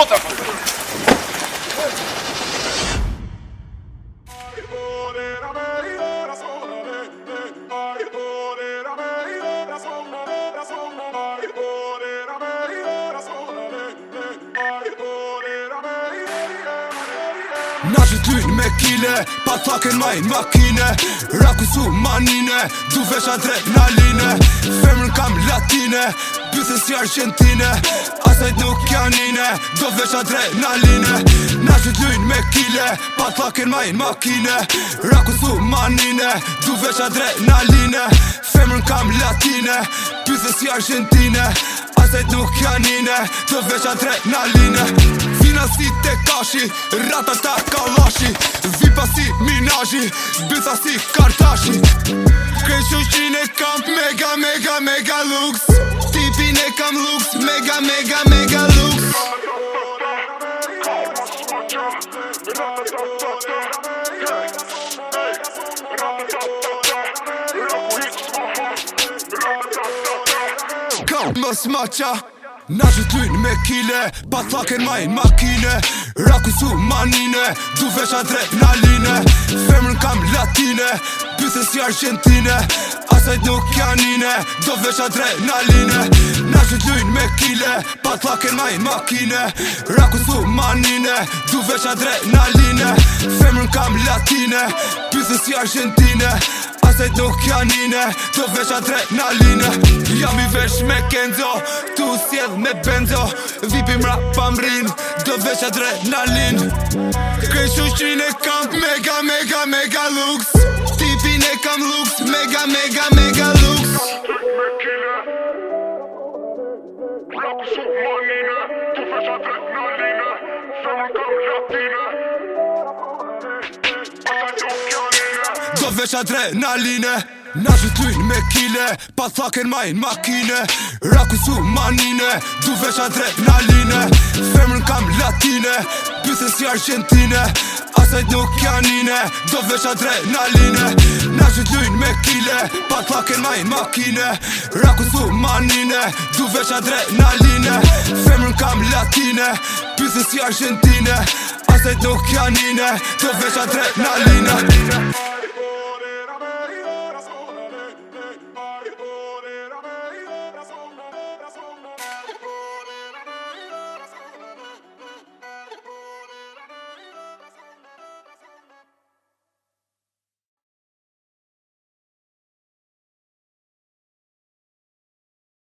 Что такое? Na që me kile Pa thaken majnë makine Raku su manine Du vesh adret në Femrën kam latine Bythën si argentine Asajt nuk janine Do vesh adret në Na që me kile Pa thaken majnë makine Raku su manine Du vesh adret në Femrën kam latine Bythën si argentine Asajt nuk janine Do vesh adret në aline Vina si te ta kallashi Vipa si Minaji Bitha si Kartashi Krenshtu qine kam mega mega mega lux Tipi kam lux mega mega mega lux Ra ta ma fa Na që t'lynë me kile Pa thaken ma makine Raku su manine Du vesha drejt na line Femrën kam latine Pythën si Argentine Asajt nuk janine, nine Do vesha drejt na line Na që t'lynë me kile Pa thaken ma makine Raku su manine Du vesha drejt na line Femrën kam latine Pythën si Argentine se do kja njëne Do vesh adrenalinë Jam i vesh me kendo Tu sjedh me bendo Vipi mra pa mrin Do vesh adrenalinë Kaj shushin e kam Mega, mega, mega lux Tipin e kam lux Mega, mega, mega lux Kaj shushin e kam Mega, mega, mega lux veç adrenaline Na që ty në me kile, pa thakën majnë makine Raku su manine, du veç adrenaline Femër në kam latine, pythës i Argentine Asaj do kja nine, do veç adrenaline Na që ty në me kile, pa thakën majnë makine Raku su manine, du veç adrenaline Femër në kam latine, pythës i Argentine Asaj do kja nine, do veç adrenaline